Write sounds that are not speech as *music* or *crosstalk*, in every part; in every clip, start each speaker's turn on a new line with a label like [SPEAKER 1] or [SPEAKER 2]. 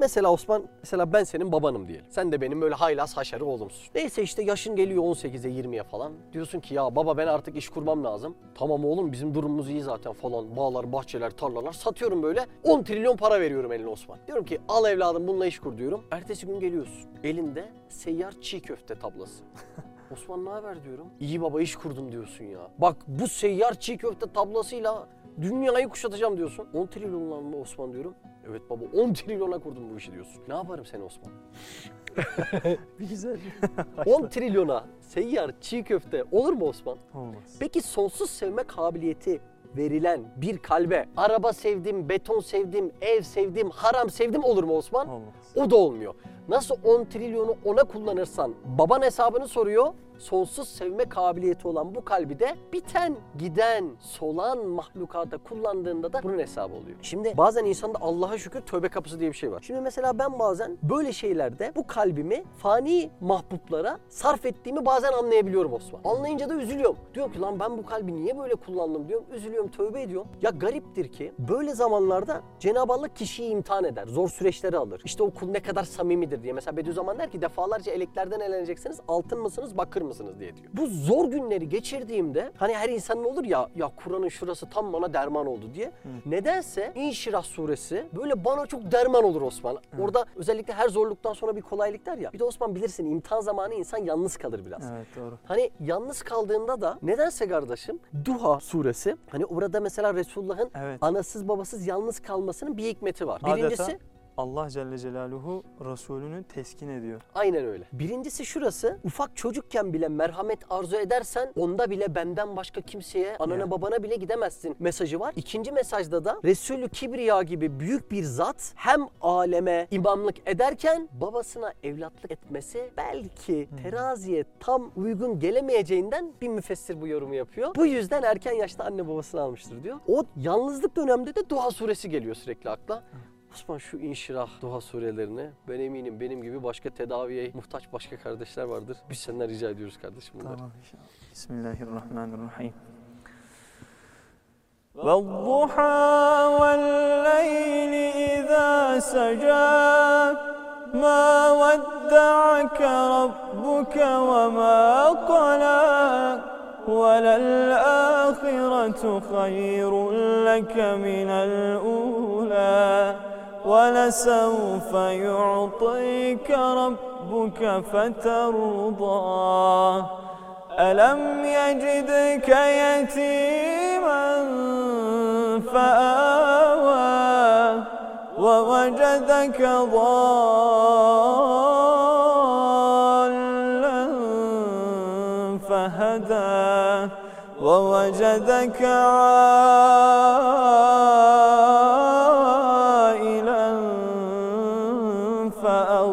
[SPEAKER 1] Mesela Osman, mesela ben senin babanım diyelim. Sen de benim böyle haylaz haşarı oğlumsun. Neyse işte yaşın geliyor 18'e 20'ye falan. Diyorsun ki ya baba ben artık iş kurmam lazım. Tamam oğlum bizim durumumuz iyi zaten falan. Bağlar, bahçeler, tarlalar satıyorum böyle. 10 trilyon para veriyorum eline Osman. Diyorum ki al evladım bununla iş kur diyorum. Ertesi gün geliyorsun. Elinde seyyar çiğ köfte tablası. *laughs* Osman ne haber diyorum. İyi baba iş kurdum diyorsun ya. Bak bu seyyar çiğ köfte tablasıyla dünyayı kuşatacağım diyorsun. 10 trilyon mı Osman diyorum. Evet baba 10 trilyona kurdum bu işi diyorsun. Ne yaparım seni Osman? *laughs*
[SPEAKER 2] Güzel. *laughs*
[SPEAKER 1] 10 trilyona seyyar çiğ köfte olur mu Osman?
[SPEAKER 2] Olmaz.
[SPEAKER 1] Peki sonsuz sevme kabiliyeti verilen bir kalbe araba sevdim, beton sevdim, ev sevdim, haram sevdim olur mu Osman?
[SPEAKER 2] Olmaz.
[SPEAKER 1] O da olmuyor. Nasıl 10 trilyonu ona kullanırsan baban hesabını soruyor. Sonsuz sevme kabiliyeti olan bu kalbi de biten, giden, solan mahlukata kullandığında da bunun hesabı oluyor. Şimdi bazen insanda Allah'a şükür tövbe kapısı diye bir şey var. Şimdi mesela ben bazen böyle şeylerde bu kalbimi fani mahbublara sarf ettiğimi bazen anlayabiliyorum Osman. Anlayınca da üzülüyorum. Diyorum ki lan ben bu kalbi niye böyle kullandım diyorum. Üzülüyorum, tövbe ediyorum. Ya gariptir ki böyle zamanlarda Cenab-ı Allah kişiyi imtihan eder. Zor süreçleri alır. İşte o kul ne kadar samimidir diye. Mesela Bediüzzaman der ki defalarca eleklerden eleneceksiniz. Altın mısınız, bakır mısınız diye diyor. Bu zor günleri geçirdiğimde hani her insanın olur ya ya Kur'an'ın şurası tam bana derman oldu diye. Nedense İnşirah suresi böyle bana çok derman olur Osman. Orada özellikle her zorluktan sonra bir kolaylık der ya. Bir de Osman bilirsin imtihan zamanı insan yalnız kalır biraz.
[SPEAKER 2] Evet doğru.
[SPEAKER 1] Hani yalnız kaldığında da nedense kardeşim Duha suresi hani orada mesela Resulullah'ın
[SPEAKER 2] Evet.
[SPEAKER 1] anasız babasız yalnız kalmasının bir hikmeti var.
[SPEAKER 2] Adeta
[SPEAKER 1] Birincisi
[SPEAKER 2] Allah Celle Celaluhu Resulünü teskin ediyor.
[SPEAKER 1] Aynen öyle. Birincisi şurası ufak çocukken bile merhamet arzu edersen onda bile benden başka kimseye anana
[SPEAKER 2] Ya.
[SPEAKER 1] babana bile gidemezsin mesajı var. İkinci mesajda da Resulü Kibriya gibi büyük bir zat hem aleme imamlık ederken babasına evlatlık etmesi belki teraziye tam uygun gelemeyeceğinden bir müfessir bu yorumu yapıyor. Bu yüzden erken yaşta anne babasını almıştır diyor. O yalnızlık dönemde de Duha suresi geliyor sürekli akla. Osman şu inşirah duha surelerini ben eminim benim gibi başka tedaviye muhtaç başka kardeşler vardır. Biz senden rica ediyoruz kardeşim bunları.
[SPEAKER 2] Tamam inşallah. Bismillahirrahmanirrahim. والضحى والليل إذا سجى ما ودعك ربك وما قلى وللآخرة خير لك من الأولى ولسوف يعطيك ربك فترضى. ألم يجدك يتيما فآوى ووجدك ضالا فهدى ووجدك عائلا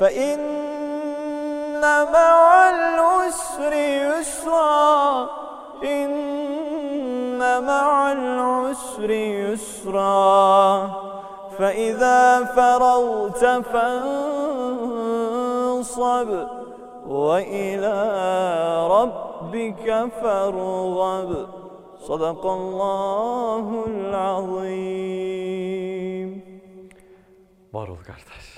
[SPEAKER 2] فإن مع العسر يسرا إن مع العسر يسرا فإذا فرغت فانصب وإلى ربك فارغب Sadakallahul azim.
[SPEAKER 1] Var ol kardeş.